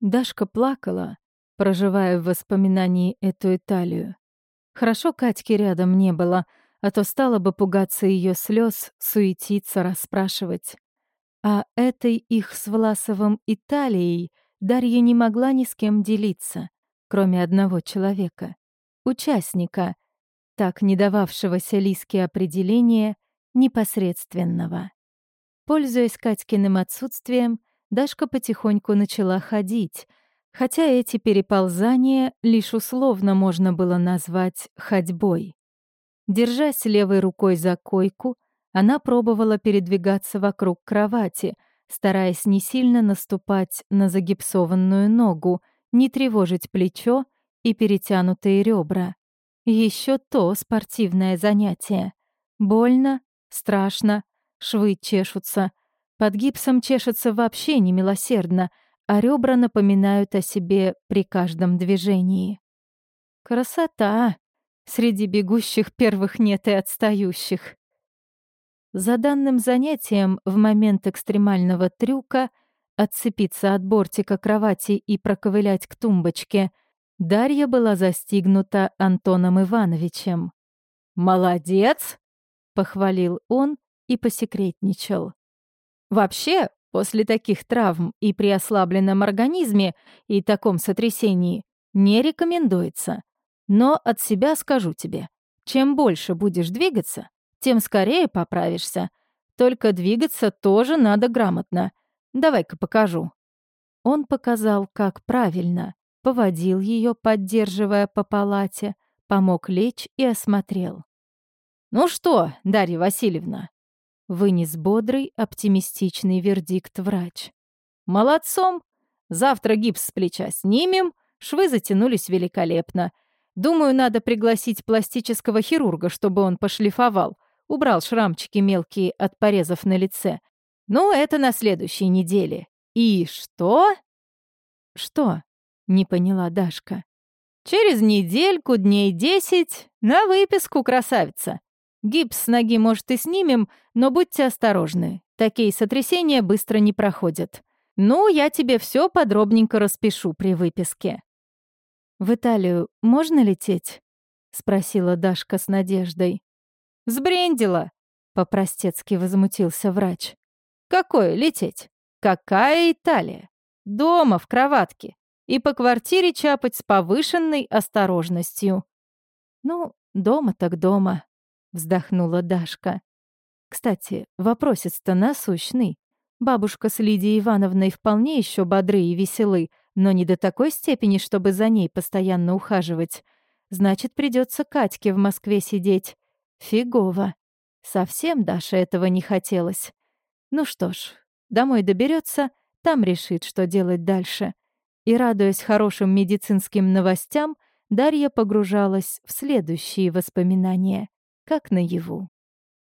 Дашка плакала, проживая в воспоминании эту Италию. Хорошо Катьки рядом не было, а то стало бы пугаться ее слез, суетиться, расспрашивать. А этой их с Власовым Италией Дарья не могла ни с кем делиться, кроме одного человека — участника, так не дававшегося Лиске определения непосредственного. Пользуясь Катькиным отсутствием, Дашка потихоньку начала ходить, хотя эти переползания лишь условно можно было назвать ходьбой. Держась левой рукой за койку, она пробовала передвигаться вокруг кровати, стараясь не сильно наступать на загипсованную ногу, не тревожить плечо и перетянутые ребра. Еще то спортивное занятие. Больно, страшно, швы чешутся, под гипсом чешется вообще немилосердно, а ребра напоминают о себе при каждом движении. Красота! Среди бегущих первых нет и отстающих. За данным занятием в момент экстремального трюка отцепиться от бортика кровати и проковылять к тумбочке, Дарья была застигнута Антоном Ивановичем. «Молодец!» — похвалил он и посекретничал. Вообще, после таких травм и при ослабленном организме и таком сотрясении не рекомендуется. Но от себя скажу тебе, чем больше будешь двигаться, тем скорее поправишься. Только двигаться тоже надо грамотно. Давай-ка покажу». Он показал, как правильно, поводил ее, поддерживая по палате, помог лечь и осмотрел. «Ну что, Дарья Васильевна, Вынес бодрый, оптимистичный вердикт врач. «Молодцом! Завтра гипс с плеча снимем, швы затянулись великолепно. Думаю, надо пригласить пластического хирурга, чтобы он пошлифовал, убрал шрамчики мелкие от порезов на лице. Ну, это на следующей неделе. И что?» «Что?» — не поняла Дашка. «Через недельку, дней десять, на выписку, красавица. Гипс с ноги, может, и снимем, но будьте осторожны. Такие сотрясения быстро не проходят. Ну, я тебе все подробненько распишу при выписке». «В Италию можно лететь?» — спросила Дашка с надеждой. «Сбрендила!» — по-простецки возмутился врач. «Какое лететь? Какая Италия? Дома, в кроватке. И по квартире чапать с повышенной осторожностью». «Ну, дома так дома», вздохнула Дашка. Кстати, вопросец-то насущный. Бабушка с Лидией Ивановной вполне еще бодры и веселы, но не до такой степени, чтобы за ней постоянно ухаживать. Значит, придется Катьке в Москве сидеть. Фигово. Совсем Даша этого не хотелось. Ну что ж, домой доберется, там решит, что делать дальше. И, радуясь хорошим медицинским новостям, Дарья погружалась в следующие воспоминания как наяву.